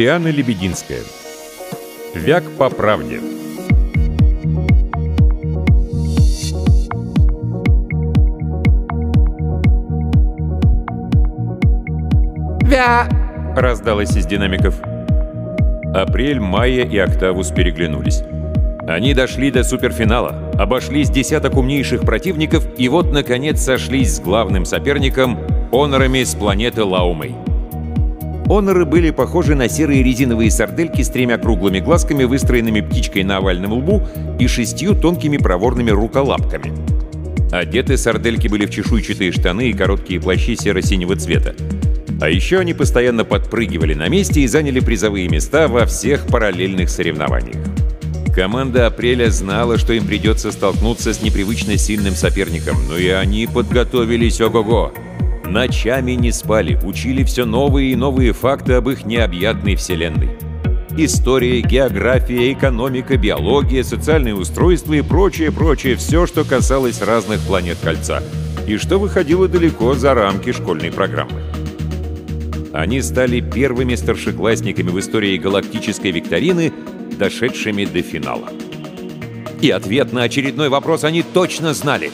Юлиана Лебединская. Вяк по правде. Вя! раздалось из динамиков. Апрель, Майя и Октавус переглянулись. Они дошли до суперфинала, обошли с десяток умнейших противников и вот, наконец, сошлись с главным соперником — Онорами с планеты Лаумей. Оноры были похожи на серые резиновые сардельки с тремя круглыми глазками, выстроенными птичкой на овальном лбу и шестью тонкими проворными руколапками. Одеты сардельки были в чешуйчатые штаны и короткие плащи серо-синего цвета. А еще они постоянно подпрыгивали на месте и заняли призовые места во всех параллельных соревнованиях. Команда «Апреля» знала, что им придется столкнуться с непривычно сильным соперником, но и они подготовились ого-го. Ночами не спали, учили все новые и новые факты об их необъятной вселенной. История, география, экономика, биология, социальные устройства и прочее-прочее, все, что касалось разных планет Кольца, и что выходило далеко за рамки школьной программы. Они стали первыми старшеклассниками в истории галактической викторины, дошедшими до финала. И ответ на очередной вопрос они точно знали.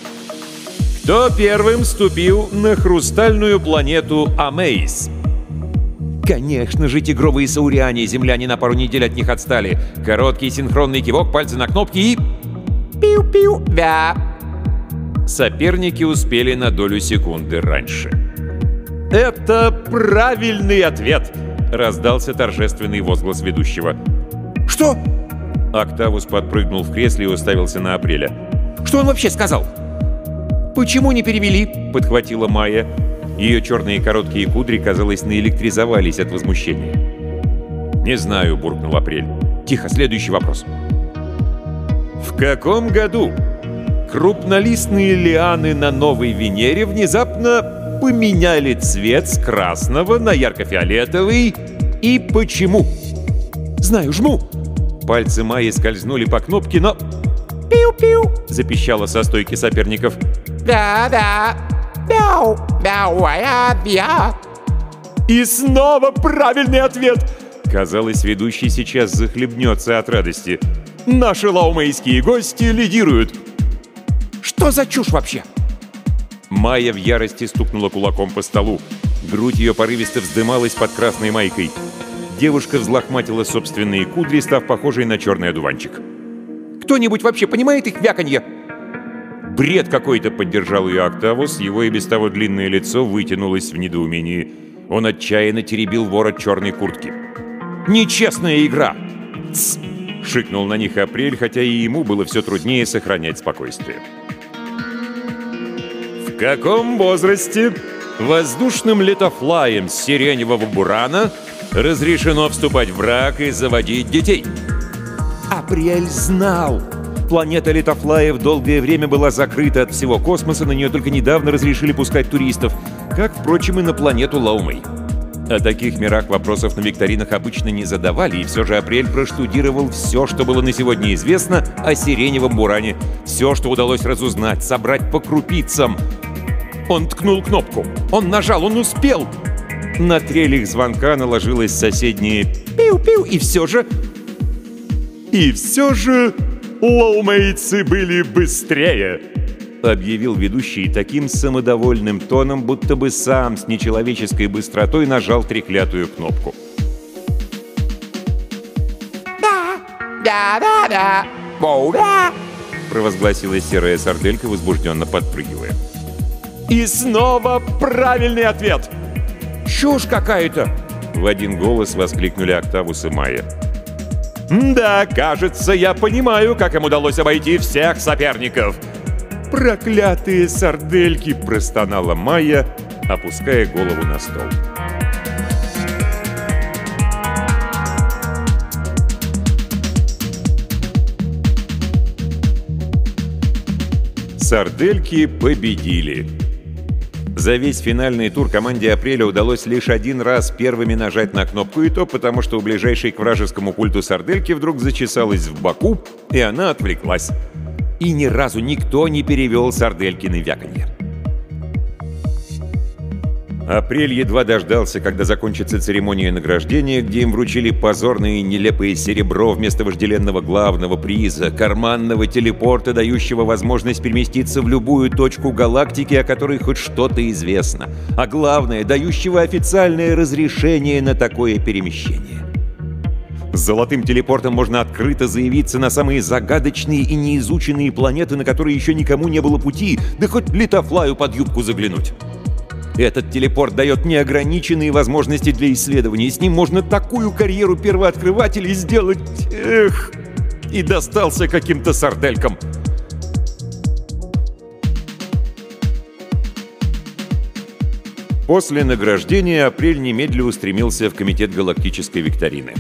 Кто первым ступил на хрустальную планету Амейс? Конечно же, тигровые сауриане, земляне на пару недель от них отстали. Короткий синхронный кивок, пальцы на кнопки и... Пиу-пиу, вя! Соперники успели на долю секунды раньше. «Это правильный ответ!» — раздался торжественный возглас ведущего. Что? Октавус подпрыгнул в кресле и уставился на Апреля. Что он вообще сказал? Почему не перевели? Подхватила Майя. Ее черные короткие кудри, казалось, наэлектризовались от возмущения. «Не знаю», — буркнул Апрель. «Тихо, следующий вопрос». В каком году крупнолистные лианы на Новой Венере внезапно поменяли цвет с красного на ярко-фиолетовый и почему? Знаю, жму. Пальцы Майи скользнули по кнопке, но... Пиу-пиу. Запищало со стойки соперников. Да-да. Мяу, мяу, а я. И снова правильный ответ! Казалось, ведущий сейчас захлебнется от радости. Наши лаумейские гости лидируют. Что за чушь вообще? Майя в ярости стукнула кулаком по столу. Грудь ее порывисто вздымалась под красной майкой. Девушка взлохматила собственные кудри, став похожей на черный одуванчик. Кто-нибудь вообще понимает их вяканье? «Бред какой-то!» — поддержал ее Октавус, его и без того длинное лицо вытянулось в недоумении. Он отчаянно теребил ворот черной куртки. «Нечестная игра!» «Тсс!» — шикнул на них Апрель, хотя и ему было все труднее сохранять спокойствие. В каком возрасте воздушным летофлаем сиреневого бурана разрешено вступать в брак и заводить детей? Апрель знал. Планета Летофлаев долгое время была закрыта от всего космоса, на нее только недавно разрешили пускать туристов, как, впрочем, и на планету Лаумей. О таких мирах вопросов на викторинах обычно не задавали, и все же Апрель проштудировал все, что было на сегодня известно о сиреневом буране, все, что удалось разузнать, собрать по крупицам. Он ткнул кнопку, он нажал, он успел. На трель звонка наложилось соседнее «пиу-пиу», и все же... И все же лоумейцы были быстрее, объявил ведущий таким самодовольным тоном, будто бы сам с нечеловеческой быстротой нажал треклятую кнопку. Да, да, да, да, воу, да. провозгласила серая сарделька, возбужденно подпрыгивая. И снова правильный ответ! Чушь какая-то! В один голос воскликнули Октавус и Майя. «Да, кажется, я понимаю, как им удалось обойти всех соперников!» «Проклятые сардельки!» – простонала Майя, опуская голову на стол. Сардельки победили. За весь финальный тур команде «Апреля» удалось лишь один раз первыми нажать на кнопку, и то потому, что у ближайшей к вражескому культу сардельки вдруг зачесалась в боку, и она отвлеклась. И ни разу никто не перевел сарделькины вяканье. Апрель едва дождался, когда закончится церемония награждения, где им вручили позорное и нелепое серебро вместо вожделенного главного приза, карманного телепорта, дающего возможность переместиться в любую точку галактики, о которой хоть что-то известно, а главное, дающего официальное разрешение на такое перемещение. С золотым телепортом можно открыто заявиться на самые загадочные и неизученные планеты, на которые еще никому не было пути, да хоть литофлаю под юбку заглянуть. Этот телепорт дает неограниченные возможности для исследований. С ним можно такую карьеру первооткрывателей сделать... Эх! И достался каким-то сарделькам. После награждения Апрель немедленно устремился в комитет галактической викторины.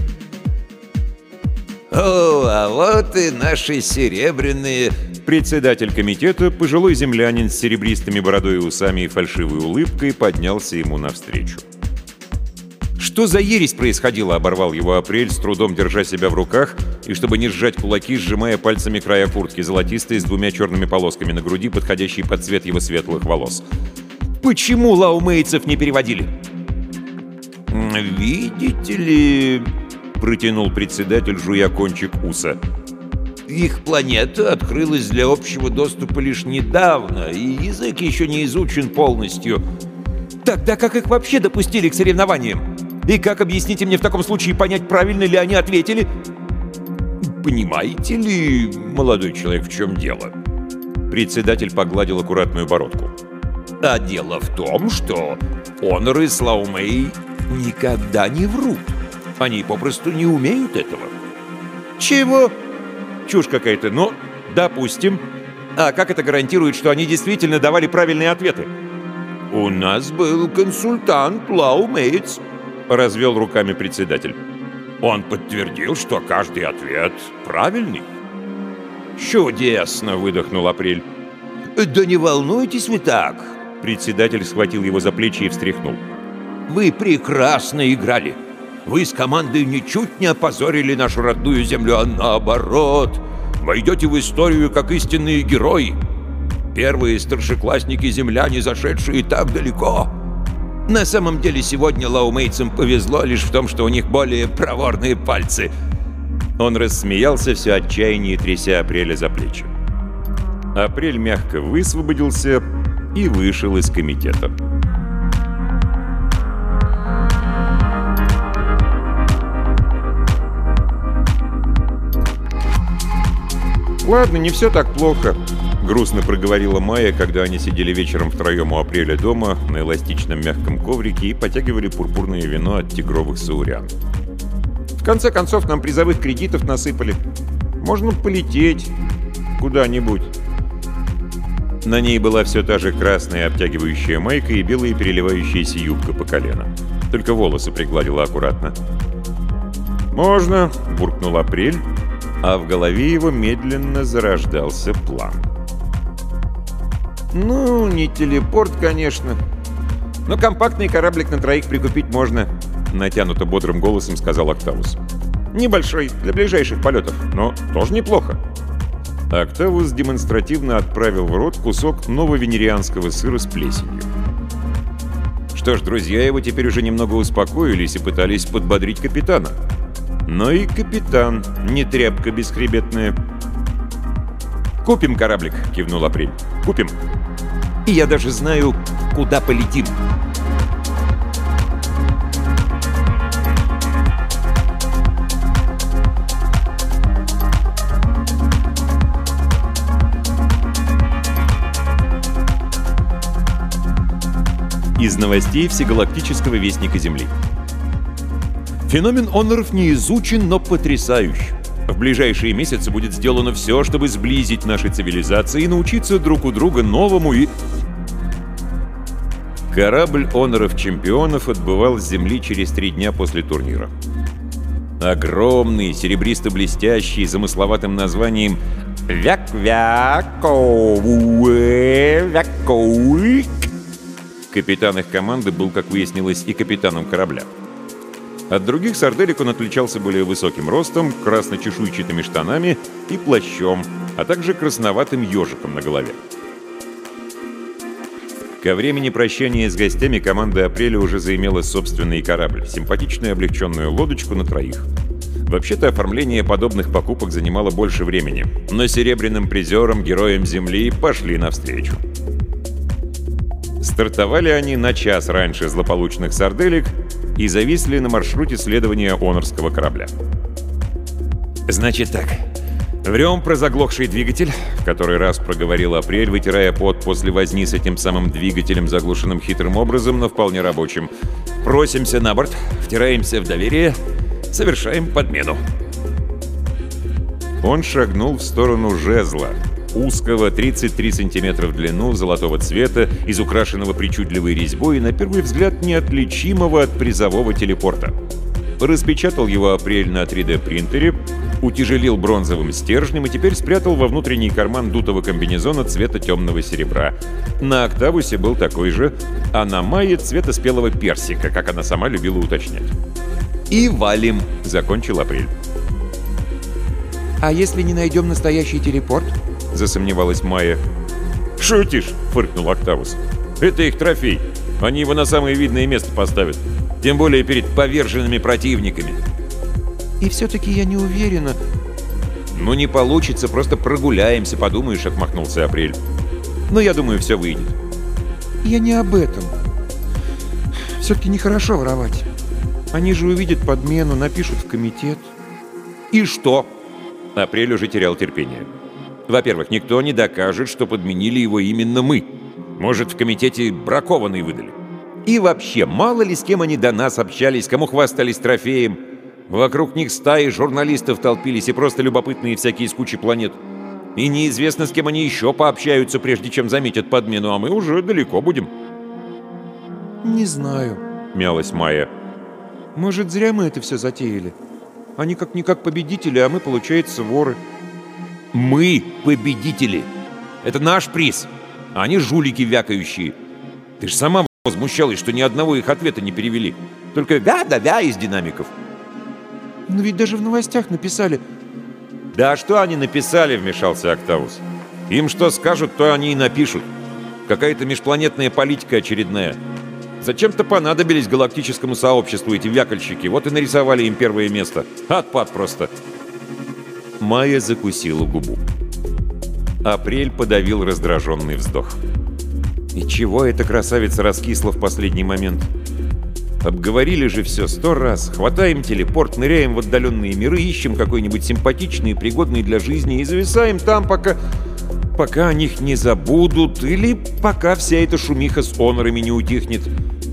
«О, а вот и наши серебряные Председатель комитета, пожилой землянин с серебристыми бородой и усами и фальшивой улыбкой, поднялся ему навстречу. «Что за ересь происходила?» — оборвал его Апрель, с трудом держа себя в руках, и чтобы не сжать кулаки, сжимая пальцами края куртки, золотистой с двумя черными полосками на груди, подходящей под цвет его светлых волос. «Почему лаумейцев не переводили?» «Видите ли...» — протянул председатель, жуя кончик уса — их планета открылась для общего доступа лишь недавно, и язык еще не изучен полностью. Тогда как их вообще допустили к соревнованиям? И как, объясните мне в таком случае, понять, правильно ли они ответили? Понимаете ли, молодой человек, в чем дело? Председатель погладил аккуратную бородку. А дело в том, что Онор и Слаумей никогда не врут. Они попросту не умеют этого. Чего? Чушь какая-то, но допустим. А как это гарантирует, что они действительно давали правильные ответы? «У нас был консультант Лау Мейтс», — развел руками председатель. «Он подтвердил, что каждый ответ правильный». «Чудесно!» — выдохнул Апрель. «Да не волнуйтесь вы так!» Председатель схватил его за плечи и встряхнул. «Вы прекрасно играли. Вы с командой ничуть не опозорили нашу родную землю, а наоборот. Войдете в историю как истинные герои. Первые старшеклассники-земляне, зашедшие так далеко. На самом деле сегодня лаумейцам повезло лишь в том, что у них более проворные пальцы. Он рассмеялся, все отчаяние тряся Апреля за плечи. Апрель мягко высвободился и вышел из комитета. «Ладно, не все так плохо», — грустно проговорила Майя, когда они сидели вечером втроем у апреля дома на эластичном мягком коврике и потягивали пурпурное вино от тигровых саурян. «В конце концов, нам призовых кредитов насыпали. Можно полететь куда-нибудь». На ней была все та же красная обтягивающая майка и белая переливающаяся юбка по колено. Только волосы пригладила аккуратно. «Можно», — буркнул Апрель, а в голове его медленно зарождался план. «Ну, не телепорт, конечно. Но компактный кораблик на троих прикупить можно», — натянуто бодрым голосом сказал Октавус. «Небольшой, для ближайших полетов, но тоже неплохо». Октавус демонстративно отправил в рот кусок нововенерианского сыра с плесенью. Что ж, друзья его теперь уже немного успокоились и пытались подбодрить капитана. Но и капитан не тряпка бесхребетная. «Купим кораблик», — кивнул Апрель. «Купим. И я даже знаю, куда полетим». Из новостей Всегалактического Вестника Земли. Феномен оноров не изучен, но потрясающий. В ближайшие месяцы будет сделано все, чтобы сблизить наши цивилизации и научиться друг у друга новому и... Корабль оноров-чемпионов отбывал с Земли через три дня после турнира. Огромный, серебристо-блестящий, замысловатым названием «Вяк-вяко-вяк-вяк». Капитан их команды был, как выяснилось, и капитаном корабля. От других сарделек он отличался более высоким ростом, красно-чешуйчатыми штанами и плащом, а также красноватым ежиком на голове. Ко времени прощания с гостями команда «Апреля» уже заимела собственный корабль, симпатичную облегченную лодочку на троих. Вообще-то оформление подобных покупок занимало больше времени, но серебряным призерам, героям Земли, пошли навстречу. Стартовали они на час раньше злополучных сарделек и зависли на маршруте следования Онорского корабля. «Значит так, Врем про заглохший двигатель, в который раз проговорил Апрель, вытирая пот после возни с этим самым двигателем, заглушенным хитрым образом, но вполне рабочим. Просимся на борт, втираемся в доверие, совершаем подмену. Он шагнул в сторону жезла, узкого 33 сантиметра в длину, золотого цвета, из украшенного причудливой резьбой и, на первый взгляд, неотличимого от призового телепорта. Распечатал его апрель на 3D-принтере, утяжелил бронзовым стержнем и теперь спрятал во внутренний карман дутого комбинезона цвета темного серебра. На Октавусе был такой же, а на Майе цвета спелого персика, как она сама любила уточнять. «И валим!» — закончил Апрель. «А если не найдем настоящий телепорт?» — засомневалась Майя. «Шутишь?» — фыркнул Октавус. «Это их трофей. Они его на самое видное место поставят. Тем более перед поверженными противниками». И все-таки я не уверена. Ну не получится, просто прогуляемся, подумаешь, отмахнулся Апрель. Но я думаю, все выйдет. Я не об этом. Все-таки нехорошо воровать. Они же увидят подмену, напишут в комитет. И что? Апрель уже терял терпение. Во-первых, никто не докажет, что подменили его именно мы. Может, в комитете бракованный выдали. И вообще, мало ли с кем они до нас общались, кому хвастались трофеем. Вокруг них стаи журналистов толпились и просто любопытные всякие с кучи планет. И неизвестно, с кем они еще пообщаются, прежде чем заметят подмену, а мы уже далеко будем. «Не знаю», — мялась Майя. «Может, зря мы это все затеяли? Они как-никак победители, а мы, получается, воры». «Мы победители! Это наш приз, а они жулики вякающие. Ты же сама возмущалась, что ни одного их ответа не перевели. Только «да-да-да» из динамиков». Но ведь даже в новостях написали... Да что они написали, вмешался Октавус. Им что скажут, то они и напишут. Какая-то межпланетная политика очередная. Зачем-то понадобились галактическому сообществу эти вякальщики, вот и нарисовали им первое место. Отпад просто. Майя закусила губу. Апрель подавил раздраженный вздох. И чего эта красавица раскисла в последний момент? Обговорили же все сто раз. Хватаем телепорт, ныряем в отдаленные миры, ищем какой-нибудь симпатичный, пригодный для жизни и зависаем там, пока... Пока о них не забудут, или пока вся эта шумиха с онорами не утихнет.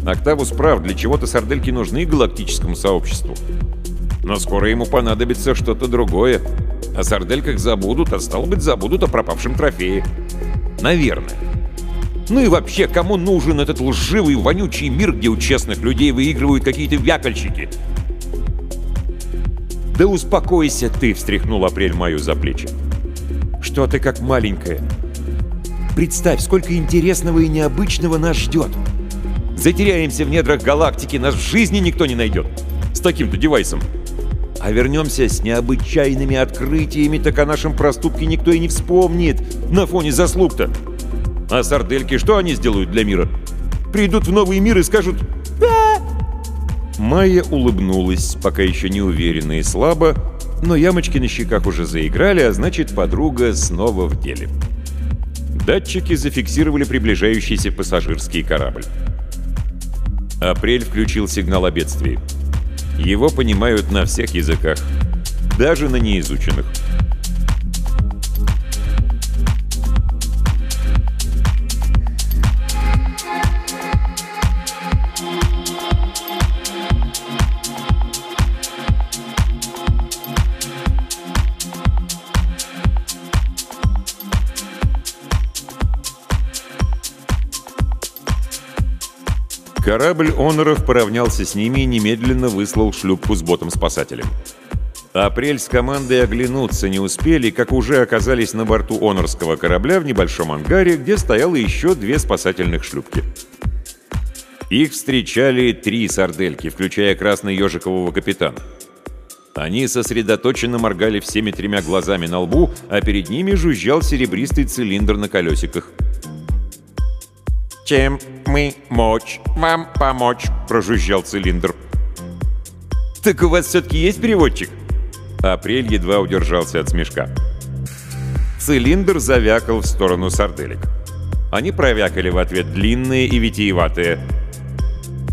Октавус прав, для чего-то сардельки нужны галактическому сообществу. Но скоро ему понадобится что-то другое. О сардельках забудут, а стало быть, забудут о пропавшем трофее. Наверное. Ну и вообще, кому нужен этот лживый, вонючий мир, где у честных людей выигрывают какие-то вякольщики? «Да успокойся ты!» — встряхнул Апрель мою за плечи. «Что ты как маленькая? Представь, сколько интересного и необычного нас ждет! Затеряемся в недрах галактики, нас в жизни никто не найдет! С таким-то девайсом!» А вернемся с необычайными открытиями, так о нашем проступке никто и не вспомнит на фоне заслуг-то. А сардельки что они сделают для мира? Придут в новый мир и скажут «Да!» Майя улыбнулась, пока еще не уверенно и слабо, но ямочки на щеках уже заиграли, а значит, подруга снова в деле. Датчики зафиксировали приближающийся пассажирский корабль. Апрель включил сигнал о бедствии. Его понимают на всех языках, даже на неизученных. Корабль «Оноров» поравнялся с ними и немедленно выслал шлюпку с ботом-спасателем. Апрель с командой оглянуться не успели, как уже оказались на борту «Онорского» корабля в небольшом ангаре, где стояло еще две спасательных шлюпки. Их встречали три сардельки, включая красно-ежикового капитана. Они сосредоточенно моргали всеми тремя глазами на лбу, а перед ними жужжал серебристый цилиндр на колесиках. «Чем мы мочь вам помочь?» — прожужжал цилиндр. «Так у вас все-таки есть переводчик?» Апрель едва удержался от смешка. Цилиндр завякал в сторону сарделек. Они провякали в ответ длинные и витиеватые.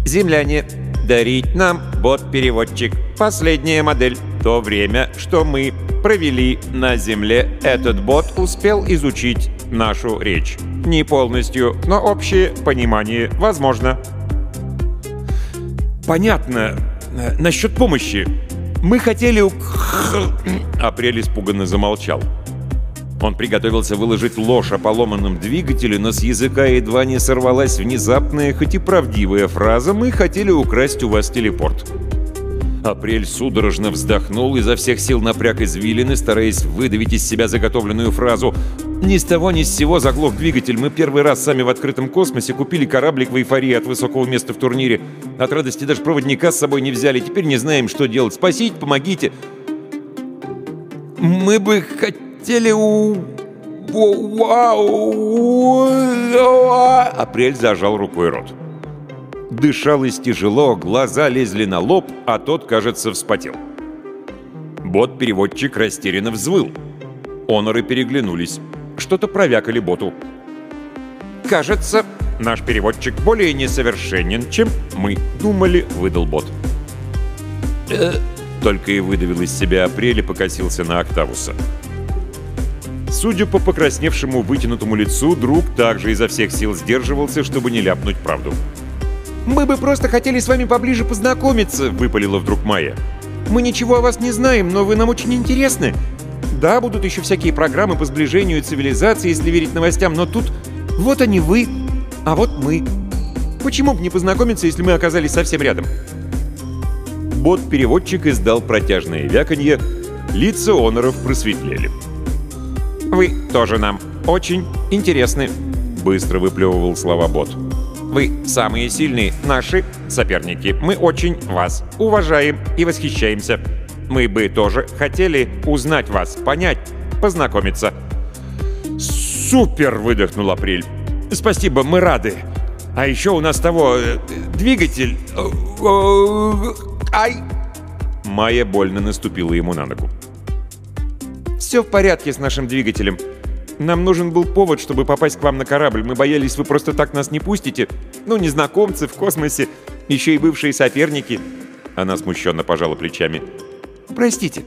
«Земляне, дарить нам бот-переводчик. Последняя модель. То время, что мы провели на Земле, этот бот успел изучить нашу речь. Не полностью, но общее понимание возможно». «Понятно. Насчет помощи. Мы хотели...» Апрель испуганно замолчал. Он приготовился выложить ложь о поломанном двигателе, но с языка едва не сорвалась внезапная, хоть и правдивая фраза «Мы хотели украсть у вас телепорт». Апрель судорожно вздохнул, изо всех сил напряг извилины, стараясь выдавить из себя заготовленную фразу. Ни с того ни с сего заглох двигатель. Мы первый раз сами в открытом космосе купили кораблик в эйфории от высокого места в турнире. От радости даже проводника с собой не взяли. Теперь не знаем, что делать. Спасите, помогите. Мы бы хотели у... Апрель зажал рукой рот. Дышалось тяжело, глаза лезли на лоб, а тот, кажется, вспотел. Бот-переводчик растерянно взвыл. Оноры переглянулись. Что-то провякали боту. «Кажется, наш переводчик более несовершенен, чем мы думали», — выдал бот. «Э...» — только и выдавил из себя апрель и покосился на Октавуса. Судя по покрасневшему вытянутому лицу, друг также изо всех сил сдерживался, чтобы не ляпнуть правду. «Мы бы просто хотели с вами поближе познакомиться», — выпалила вдруг Майя. «Мы ничего о вас не знаем, но вы нам очень интересны. Да, будут еще всякие программы по сближению цивилизации, если верить новостям, но тут вот они вы, а вот мы. Почему бы не познакомиться, если мы оказались совсем рядом?» Бот-переводчик издал протяжное вяканье, лица оноров просветлели. «Вы тоже нам очень интересны», — быстро выплевывал слова бот. Вы самые сильные наши соперники. Мы очень вас уважаем и восхищаемся. Мы бы тоже хотели узнать вас, понять, познакомиться». «Супер!» — выдохнул Апрель. «Спасибо, мы рады. А еще у нас того... Э, двигатель... Ай!» Майя больно наступила ему на ногу. «Все в порядке с нашим двигателем. Нам нужен был повод, чтобы попасть к вам на корабль. Мы боялись, вы просто так нас не пустите. Ну, незнакомцы в космосе, еще и бывшие соперники». Она смущенно пожала плечами. «Простите».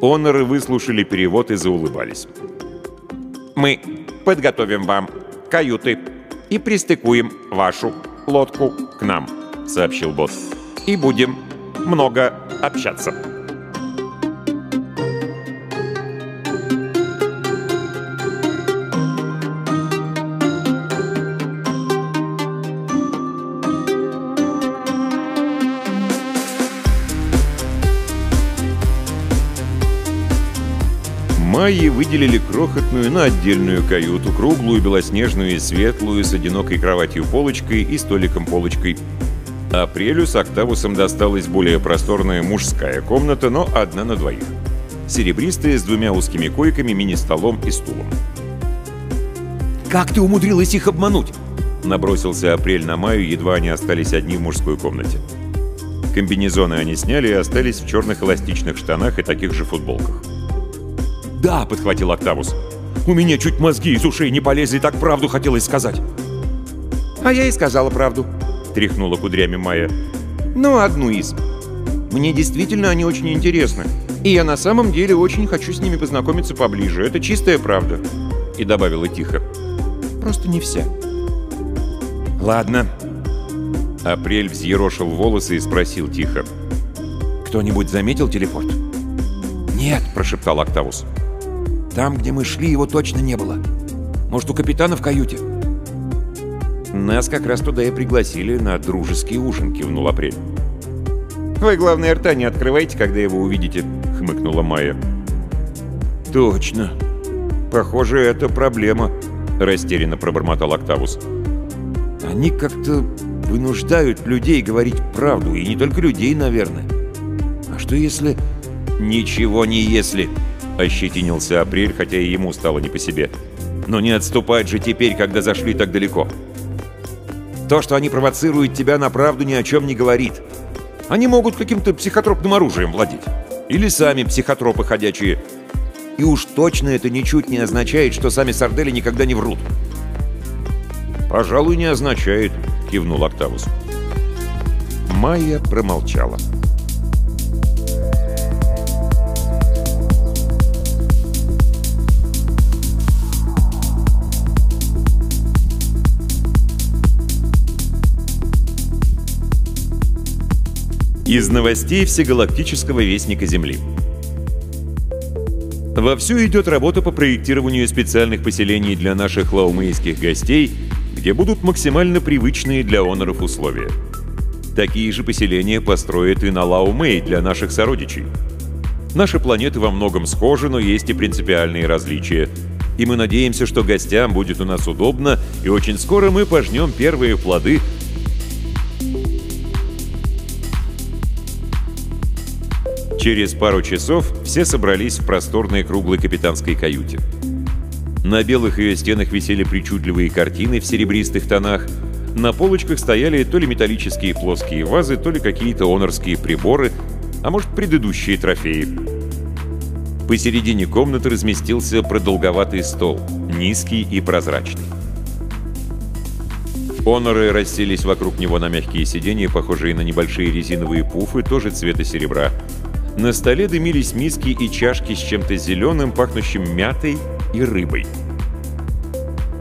Оноры выслушали перевод и заулыбались. «Мы подготовим вам каюты и пристыкуем вашу лодку к нам», — сообщил босс. «И будем много общаться». Майи выделили крохотную, но отдельную каюту, круглую, белоснежную и светлую, с одинокой кроватью-полочкой и столиком-полочкой. Апрелю с Октавусом досталась более просторная мужская комната, но одна на двоих. Серебристая, с двумя узкими койками, мини-столом и стулом. «Как ты умудрилась их обмануть?» Набросился Апрель на Майю, едва они остались одни в мужской комнате. Комбинезоны они сняли и остались в черных эластичных штанах и таких же футболках. «Да», — подхватил Октавус. «У меня чуть мозги из ушей не полезли, так правду хотелось сказать». «А я и сказала правду», — тряхнула кудрями Майя. «Ну, одну из. Мне действительно они очень интересны. И я на самом деле очень хочу с ними познакомиться поближе. Это чистая правда». И добавила тихо. «Просто не вся». «Ладно». Апрель взъерошил волосы и спросил тихо. «Кто-нибудь заметил телепорт?» «Нет», — прошептал Октавус. Там, где мы шли, его точно не было. Может, у капитана в каюте?» «Нас как раз туда и пригласили на дружеский ужин», — кивнул Апрель. «Вы, главное, рта не открывайте, когда его увидите», — хмыкнула Майя. «Точно. Похоже, это проблема», — растерянно пробормотал Октавус. «Они как-то вынуждают людей говорить правду, и не только людей, наверное. А что если...» «Ничего не если», — ощетинился Апрель, хотя и ему стало не по себе. Но не отступать же теперь, когда зашли так далеко. То, что они провоцируют тебя на правду, ни о чем не говорит. Они могут каким-то психотропным оружием владеть. Или сами психотропы ходячие. И уж точно это ничуть не означает, что сами сардели никогда не врут. «Пожалуй, не означает», — кивнул Октавус. Майя промолчала. Из новостей Всегалактического Вестника Земли. Вовсю идет работа по проектированию специальных поселений для наших лаумейских гостей, где будут максимально привычные для оноров условия. Такие же поселения построят и на Лаумей для наших сородичей. Наши планеты во многом схожи, но есть и принципиальные различия. И мы надеемся, что гостям будет у нас удобно, и очень скоро мы пожнем первые плоды Через пару часов все собрались в просторной круглой капитанской каюте. На белых ее стенах висели причудливые картины в серебристых тонах, на полочках стояли то ли металлические плоские вазы, то ли какие-то онорские приборы, а может, предыдущие трофеи. Посередине комнаты разместился продолговатый стол, низкий и прозрачный. Оноры расселись вокруг него на мягкие сиденья, похожие на небольшие резиновые пуфы, тоже цвета серебра. На столе дымились миски и чашки с чем-то зеленым, пахнущим мятой и рыбой.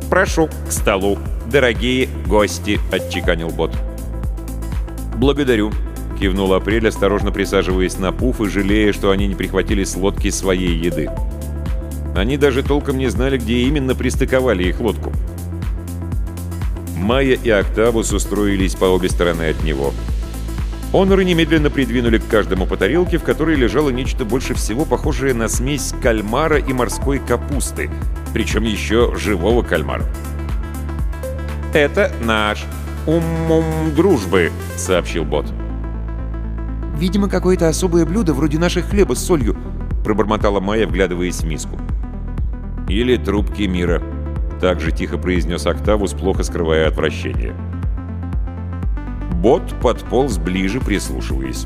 «Прошу к столу, дорогие гости», — отчеканил бот. «Благодарю», — кивнул Апрель, осторожно присаживаясь на пуф и жалея, что они не прихватили с лодки своей еды. Они даже толком не знали, где именно пристыковали их лодку. Майя и Октавус устроились по обе стороны от него — Оноры немедленно придвинули к каждому по тарелке, в которой лежало нечто больше всего похожее на смесь кальмара и морской капусты, причем еще живого кальмара. «Это наш ум-ум дружбы», — сообщил бот. «Видимо, какое-то особое блюдо, вроде наших хлеба с солью», — пробормотала Майя, вглядываясь в миску. «Или трубки мира», — также тихо произнес Октавус, плохо скрывая отвращение. Бот подполз ближе, прислушиваясь.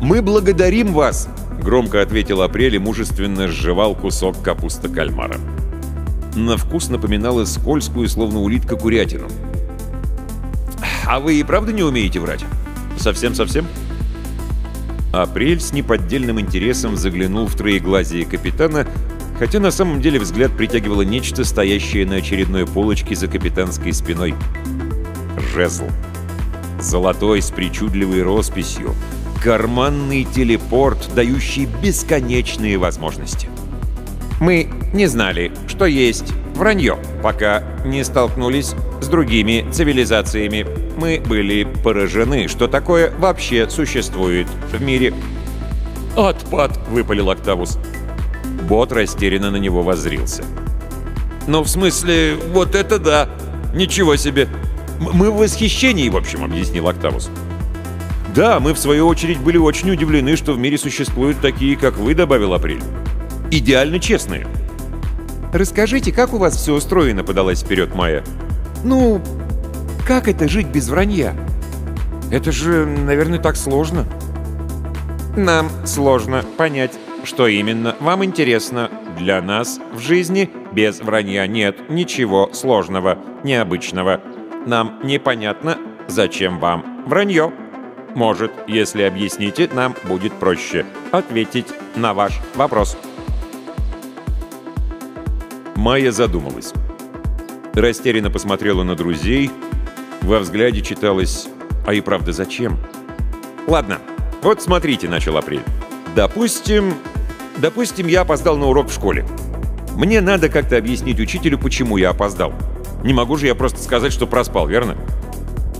«Мы благодарим вас!» — громко ответил Апрель и мужественно сживал кусок капуста кальмара. На вкус напоминала скользкую, словно улитка, курятину. «А вы и правда не умеете врать? Совсем-совсем?» Апрель с неподдельным интересом заглянул в троеглазие капитана, хотя на самом деле взгляд притягивало нечто, стоящее на очередной полочке за капитанской спиной — жезл. Золотой с причудливой росписью. Карманный телепорт, дающий бесконечные возможности. Мы не знали, что есть вранье, пока не столкнулись с другими цивилизациями. Мы были поражены, что такое вообще существует в мире. «Отпад!» — выпалил Октавус. Бот растерянно на него воззрился. «Ну, в смысле, вот это да! Ничего себе! «Мы в восхищении, в общем», — объяснил Октавус. «Да, мы, в свою очередь, были очень удивлены, что в мире существуют такие, как вы», — добавил Апрель. «Идеально честные». «Расскажите, как у вас все устроено?» — подалась вперед Майя. «Ну, как это жить без вранья? Это же, наверное, так сложно». «Нам сложно понять, что именно вам интересно. Для нас в жизни без вранья нет ничего сложного, необычного. Нам непонятно, зачем вам вранье. Может, если объясните, нам будет проще ответить на ваш вопрос. Майя задумалась. Растерянно посмотрела на друзей. Во взгляде читалось «А и правда зачем?» «Ладно, вот смотрите», — начал Апрель. «Допустим, допустим, я опоздал на урок в школе. Мне надо как-то объяснить учителю, почему я опоздал. Не могу же я просто сказать, что проспал, верно?»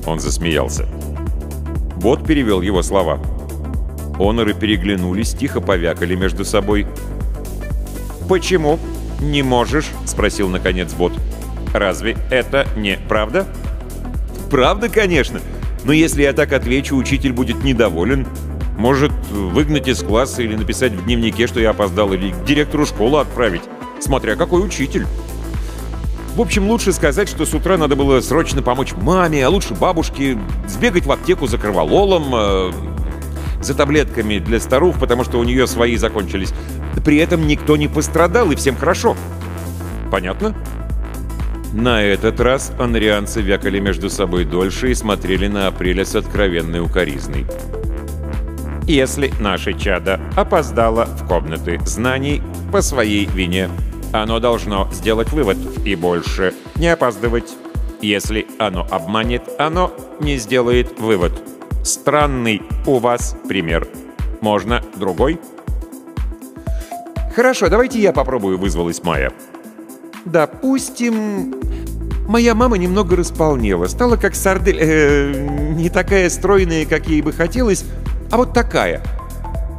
Он засмеялся. Бот перевел его слова. Оноры переглянулись, тихо повякали между собой. «Почему не можешь?» — спросил наконец бот. «Разве это не правда?» «Правда, конечно. Но если я так отвечу, учитель будет недоволен. Может, выгнать из класса или написать в дневнике, что я опоздал, или к директору школы отправить. Смотря какой учитель. В общем, лучше сказать, что с утра надо было срочно помочь маме, а лучше бабушке, сбегать в аптеку за кровололом, э, за таблетками для старух, потому что у нее свои закончились. При этом никто не пострадал, и всем хорошо. Понятно? На этот раз анрианцы вякали между собой дольше и смотрели на Апреля с откровенной укоризной. «Если наше чадо опоздало в комнаты знаний по своей вине, оно должно сделать вывод и больше не опаздывать. Если оно обманет, оно не сделает вывод. Странный у вас пример. Можно другой?» «Хорошо, давайте я попробую», — вызвалась Майя. «Допустим, моя мама немного располнела, стала как сардель, э, не такая стройная, как ей бы хотелось, а вот такая».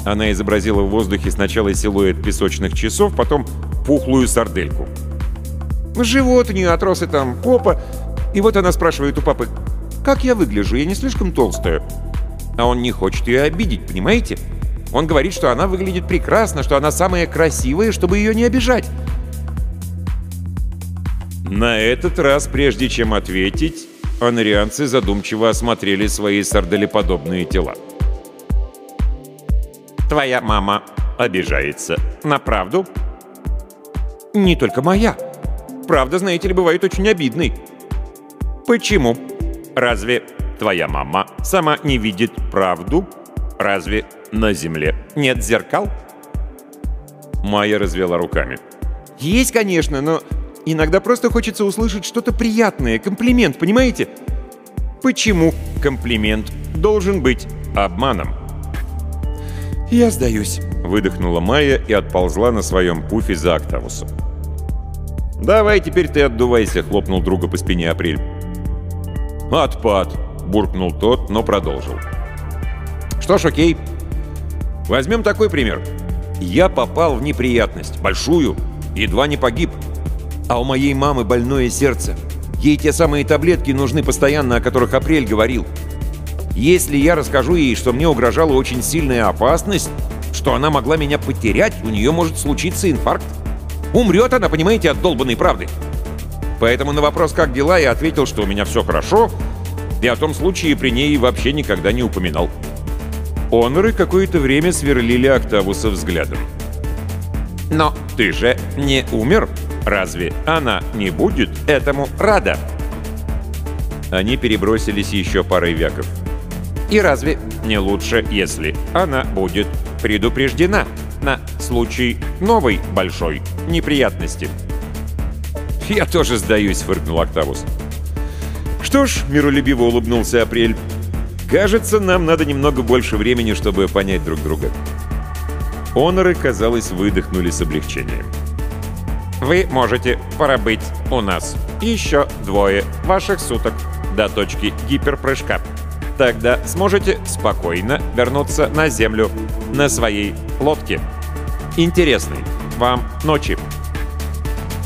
Она изобразила в воздухе сначала силуэт песочных часов, потом пухлую сардельку. Живот у нее отрос и там попа. И вот она спрашивает у папы, «Как я выгляжу? Я не слишком толстая?» А он не хочет ее обидеть, понимаете? Он говорит, что она выглядит прекрасно, что она самая красивая, чтобы ее не обижать. На этот раз, прежде чем ответить, анарианцы задумчиво осмотрели свои сарделеподобные тела. «Твоя мама обижается. На правду?» «Не только моя. Правда, знаете ли, бывает очень обидной». «Почему? Разве твоя мама сама не видит правду? Разве на Земле нет зеркал?» Майя развела руками. «Есть, конечно, но иногда просто хочется услышать что-то приятное, комплимент, понимаете?» «Почему комплимент должен быть обманом?» «Я сдаюсь», — выдохнула Майя и отползла на своем пуфе за Октавусом. «Давай теперь ты отдувайся», — хлопнул друга по спине Апрель. «Отпад», — буркнул тот, но продолжил. «Что ж, окей. Возьмем такой пример. Я попал в неприятность, большую, едва не погиб. А у моей мамы больное сердце. Ей те самые таблетки нужны постоянно, о которых Апрель говорил. Если я расскажу ей, что мне угрожала очень сильная опасность, что она могла меня потерять, у нее может случиться инфаркт. Умрет она, понимаете, от долбанной правды. Поэтому на вопрос «как дела?» я ответил, что у меня все хорошо, и о том случае при ней вообще никогда не упоминал. Оноры какое-то время сверлили Октавуса взглядом. «Но ты же не умер. Разве она не будет этому рада?» Они перебросились еще парой вяков. «И разве не лучше, если она будет предупреждена на случай новой большой неприятности?» «Я тоже сдаюсь», — фыркнул Октавус. «Что ж», — миролюбиво улыбнулся Апрель, — «кажется, нам надо немного больше времени, чтобы понять друг друга». Оноры, казалось, выдохнули с облегчением. «Вы можете пробыть у нас еще двое ваших суток до точки гиперпрыжка. Тогда сможете спокойно вернуться на Землю на своей лодке. Интересной вам ночи».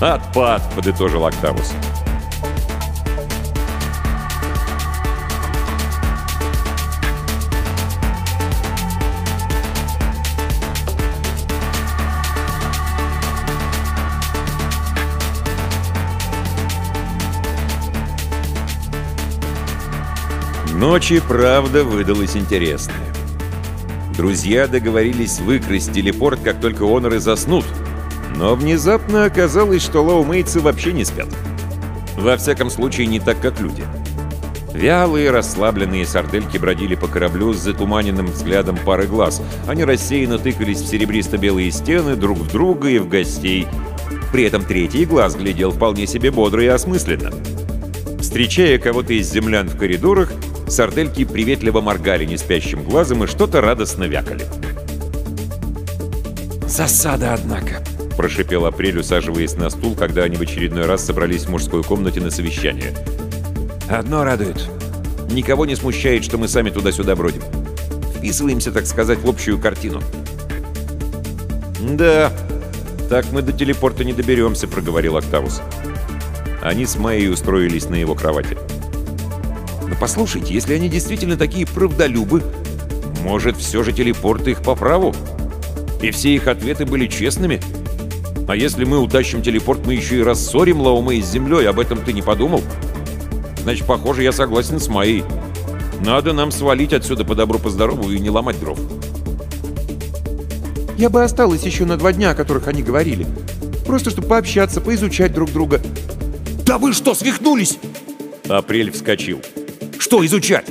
«Отпад!» — подытожил Октавус. Ночь и правда выдалась интересная. Друзья договорились выкрасть телепорт, как только оноры заснут, но внезапно оказалось, что лоумейцы вообще не спят. Во всяком случае, не так, как люди. Вялые, расслабленные сардельки бродили по кораблю с затуманенным взглядом пары глаз. Они рассеянно тыкались в серебристо-белые стены, друг в друга и в гостей. При этом третий глаз глядел вполне себе бодро и осмысленно. Встречая кого-то из землян в коридорах, сардельки приветливо моргали неспящим глазом и что-то радостно вякали. «Засада, однако», — прошипел Апрель, усаживаясь на стул, когда они в очередной раз собрались в мужской комнате на совещание. «Одно радует. Никого не смущает, что мы сами туда-сюда бродим. Вписываемся, так сказать, в общую картину». «Да, так мы до телепорта не доберемся», — проговорил Октавус. Они с Майей устроились на его кровати. «Но послушайте, если они действительно такие правдолюбы, может, все же телепорт их по праву? И все их ответы были честными?» А если мы утащим телепорт, мы еще и рассорим Лаумей с землей, об этом ты не подумал? Значит, похоже, я согласен с Майей. Надо нам свалить отсюда по добру, по здорову и не ломать дров. Я бы осталась еще на два дня, о которых они говорили. Просто чтобы пообщаться, поизучать друг друга. Да вы что, свихнулись? Апрель вскочил. Что изучать?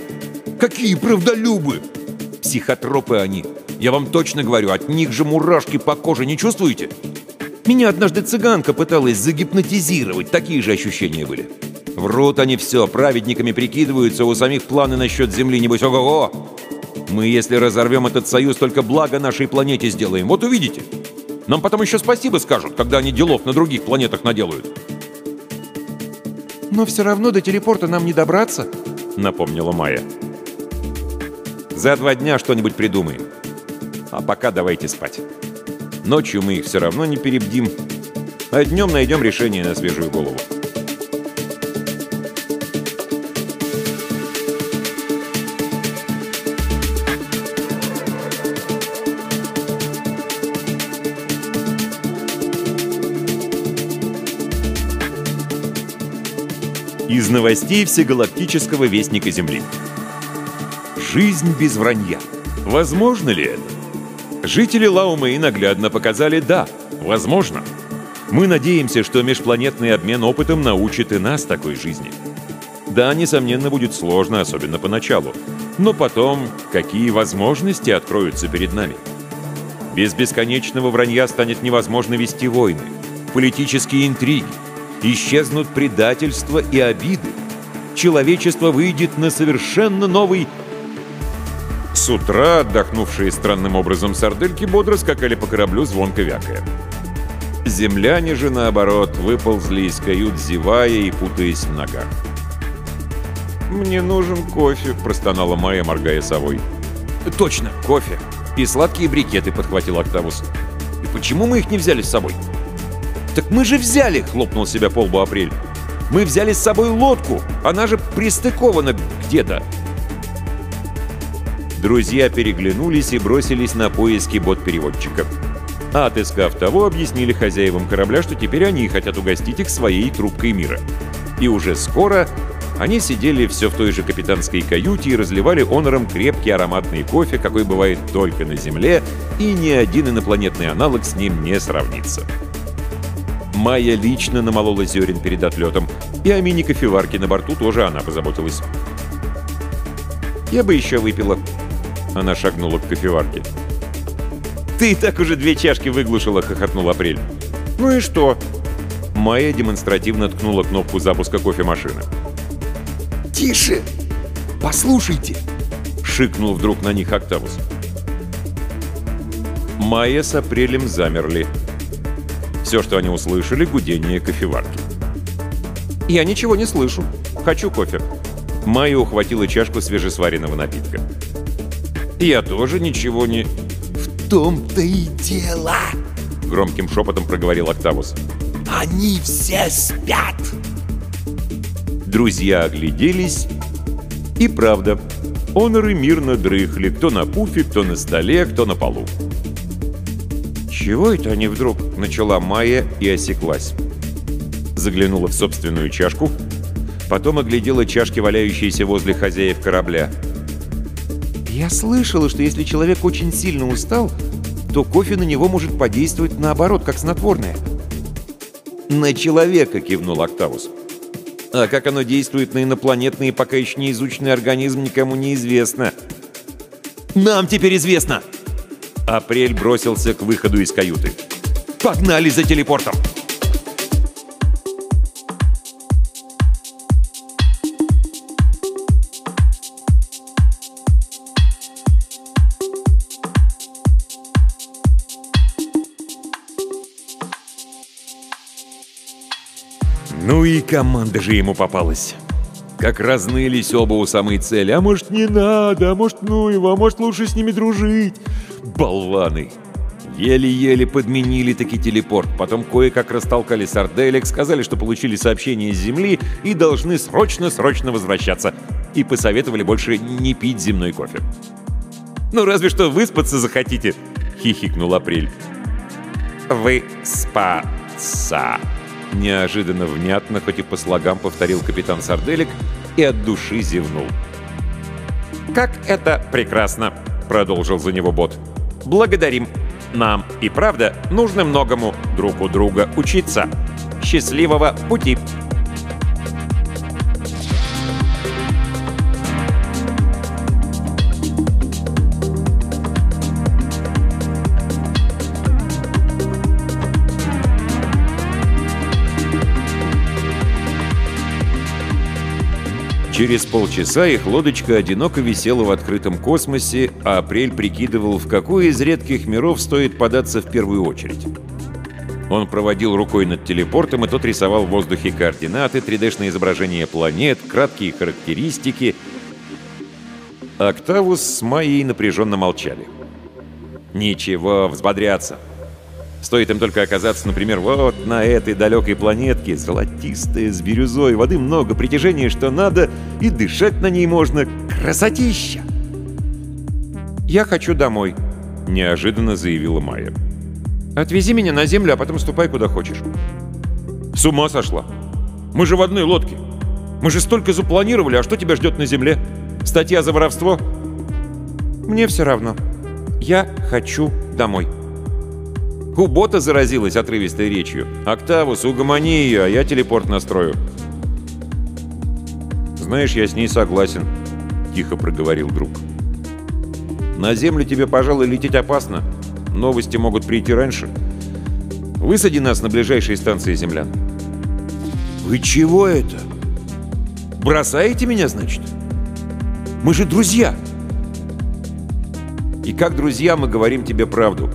Какие правдолюбы! Психотропы они. Я вам точно говорю, от них же мурашки по коже не чувствуете? Меня однажды цыганка пыталась загипнотизировать. Такие же ощущения были. Врут они все, праведниками прикидываются, у самих планы насчет Земли, небось, ого-го! Мы, если разорвем этот союз, только благо нашей планете сделаем. Вот увидите. Нам потом еще спасибо скажут, когда они делов на других планетах наделают. Но все равно до телепорта нам не добраться, напомнила Майя. За два дня что-нибудь придумаем. А пока давайте спать. Ночью мы их все равно не перебдим, а днем найдем решение на свежую голову. Новостей Всегалактического Вестника Земли. Жизнь без вранья. Возможно ли это? Жители Лаумы наглядно показали «да, возможно». Мы надеемся, что межпланетный обмен опытом научит и нас такой жизни. Да, несомненно, будет сложно, особенно поначалу. Но потом, какие возможности откроются перед нами? Без бесконечного вранья станет невозможно вести войны, политические интриги, исчезнут предательства и обиды. Человечество выйдет на совершенно новый... С утра отдохнувшие странным образом сардельки бодро скакали по кораблю, звонко вякая. Земляне же, наоборот, выползли из кают, зевая и путаясь в ногах. «Мне нужен кофе», — простонала Майя, моргая совой. «Точно, кофе. И сладкие брикеты», — подхватил Октавус. «И почему мы их не взяли с собой?» «Так мы же взяли!» — хлопнул себя по лбу Апрель. «Мы взяли с собой лодку! Она же пристыкована где-то!» Друзья переглянулись и бросились на поиски бот-переводчиков. А отыскав того, объяснили хозяевам корабля, что теперь они хотят угостить их своей трубкой мира. И уже скоро они сидели все в той же капитанской каюте и разливали онором крепкий ароматный кофе, какой бывает только на Земле, и ни один инопланетный аналог с ним не сравнится. Майя лично намолола зерен перед отлетом, и о мини-кофеварке на борту тоже она позаботилась. «Я бы еще выпила». Она шагнула к кофеварке. «Ты и так уже две чашки выглушила», — хохотнул Апрель. «Ну и что?» Майя демонстративно ткнула кнопку запуска кофемашины. «Тише! Послушайте!» — шикнул вдруг на них Октавус. Майя с Апрелем замерли. Все, что они услышали, гудение кофеварки. «Я ничего не слышу. Хочу кофе». Майя ухватила чашку свежесваренного напитка. «Я тоже ничего не...» «В том-то и дело!» Громким шепотом проговорил Октавус. «Они все спят!» Друзья огляделись, и правда, оноры мирно дрыхли, кто на пуфе, кто на столе, кто на полу. «Чего это они вдруг?» — начала Майя и осеклась. Заглянула в собственную чашку, потом оглядела чашки, валяющиеся возле хозяев корабля. «Я слышала, что если человек очень сильно устал, то кофе на него может подействовать наоборот, как снотворное». «На человека!» — кивнул Октавус. «А как оно действует на инопланетный, пока еще не изученный организм, никому не известно». «Нам теперь известно!» Апрель бросился к выходу из каюты. «Погнали за телепортом!» Ну и команда же ему попалась. Как разнылись оба у самой цели. А может, не надо, а может, ну его, а может, лучше с ними дружить. Болваны. Еле-еле подменили таки телепорт, потом кое-как растолкали сарделек, сказали, что получили сообщение с Земли и должны срочно-срочно возвращаться. И посоветовали больше не пить земной кофе. «Ну разве что выспаться захотите», — хихикнул Апрель. выспаться!» Неожиданно внятно, хоть и по слогам повторил капитан Сарделик и от души зевнул. «Как это прекрасно!» — продолжил за него бот. «Благодарим! Нам и правда нужно многому друг у друга учиться. Счастливого пути!» Через полчаса их лодочка одиноко висела в открытом космосе, а Апрель прикидывал, в какой из редких миров стоит податься в первую очередь. Он проводил рукой над телепортом, и тот рисовал в воздухе координаты, 3D-шные изображения планет, краткие характеристики. Октавус с Майей напряженно молчали. «Ничего, взбодряться!» Стоит им только оказаться, например, вот на этой далекой планетке, золотистая, с бирюзой, воды много, притяжения что надо, и дышать на ней можно. Красотища! «Я хочу домой», — неожиданно заявила Майя. «Отвези меня на Землю, а потом ступай куда хочешь». «С ума сошла! Мы же в одной лодке! Мы же столько запланировали, а что тебя ждет на Земле? Статья за воровство?» «Мне все равно. Я хочу домой». У бота заразилась отрывистой речью. «Октавус, угомони ее, а я телепорт настрою». «Знаешь, я с ней согласен», — тихо проговорил друг. «На Землю тебе, пожалуй, лететь опасно. Новости могут прийти раньше. Высади нас на ближайшей станции землян». «Вы чего это? Бросаете меня, значит? Мы же друзья!» «И как друзья мы говорим тебе правду»,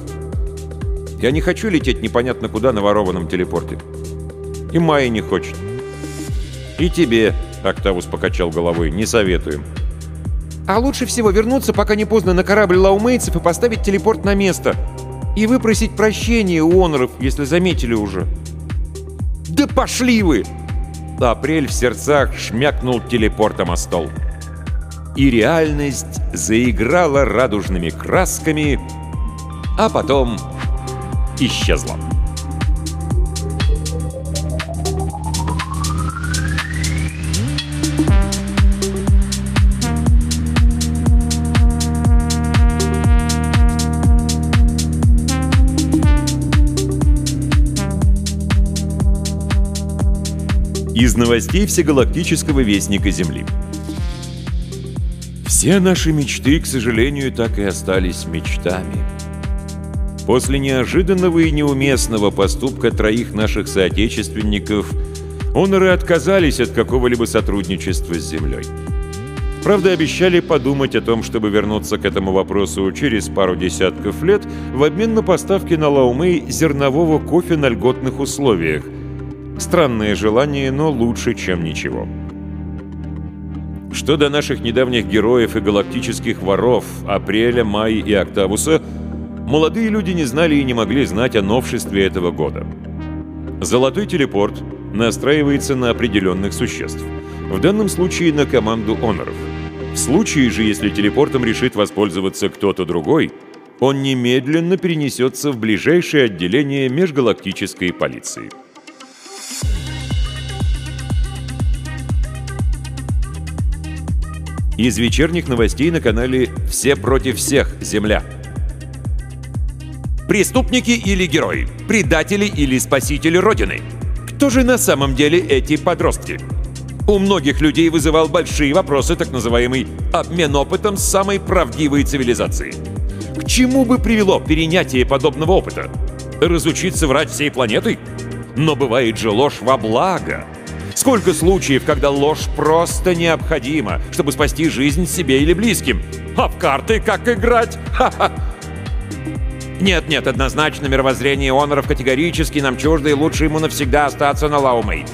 я не хочу лететь непонятно куда на ворованном телепорте. И Майя не хочет. И тебе, Октавус покачал головой, не советуем. А лучше всего вернуться, пока не поздно, на корабль лаумейцев и поставить телепорт на место. И выпросить прощения у оноров, если заметили уже. Да пошли вы! Апрель в сердцах шмякнул телепортом о стол. И реальность заиграла радужными красками, а потом исчезла. Из новостей Всегалактического Вестника Земли. Все наши мечты, к сожалению, так и остались мечтами. После неожиданного и неуместного поступка троих наших соотечественников оноры отказались от какого-либо сотрудничества с Землей. Правда, обещали подумать о том, чтобы вернуться к этому вопросу через пару десятков лет в обмен на поставки на Лаумей зернового кофе на льготных условиях. Странное желание, но лучше, чем ничего. Что до наших недавних героев и галактических воров Апреля, Майи и Октавуса – молодые люди не знали и не могли знать о новшестве этого года. Золотой телепорт настраивается на определенных существ. В данном случае на команду оноров. В случае же, если телепортом решит воспользоваться кто-то другой, он немедленно перенесется в ближайшее отделение межгалактической полиции. Из вечерних новостей на канале «Все против всех. Земля». Преступники или герои? Предатели или спасители Родины? Кто же на самом деле эти подростки? У многих людей вызывал большие вопросы так называемый обмен опытом с самой правдивой цивилизацией. К чему бы привело перенятие подобного опыта? Разучиться врать всей планетой? Но бывает же ложь во благо. Сколько случаев, когда ложь просто необходима, чтобы спасти жизнь себе или близким? А в карты как играть? Ха-ха! Нет-нет, однозначно мировоззрение Оноров категорически нам чуждо, и лучше ему навсегда остаться на Лаумейт.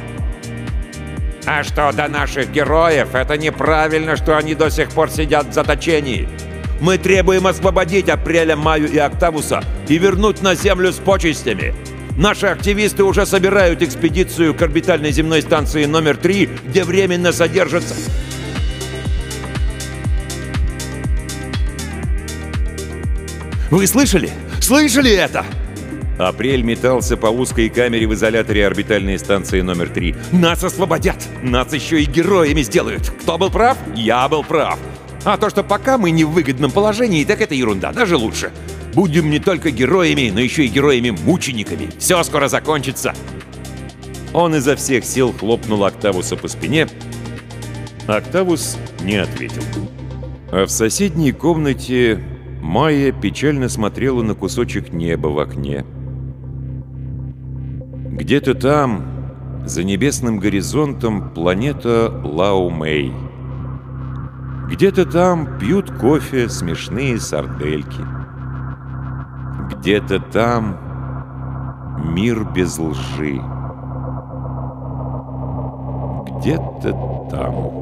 А что до наших героев, это неправильно, что они до сих пор сидят в заточении. Мы требуем освободить Апреля, Маю и Октавуса и вернуть на Землю с почестями. Наши активисты уже собирают экспедицию к орбитальной земной станции номер 3, где временно содержатся... Вы слышали? Слышали это?» Апрель метался по узкой камере в изоляторе орбитальной станции номер 3. «Нас освободят! Нас еще и героями сделают! Кто был прав? Я был прав! А то, что пока мы не в выгодном положении, так это ерунда, даже лучше. Будем не только героями, но еще и героями-мучениками. Все скоро закончится!» Он изо всех сил хлопнул Октавуса по спине. Октавус не ответил. А в соседней комнате Майя печально смотрела на кусочек неба в окне. Где-то там, за небесным горизонтом, планета Лаумей. Где-то там пьют кофе смешные сардельки. Где-то там мир без лжи. Где-то там.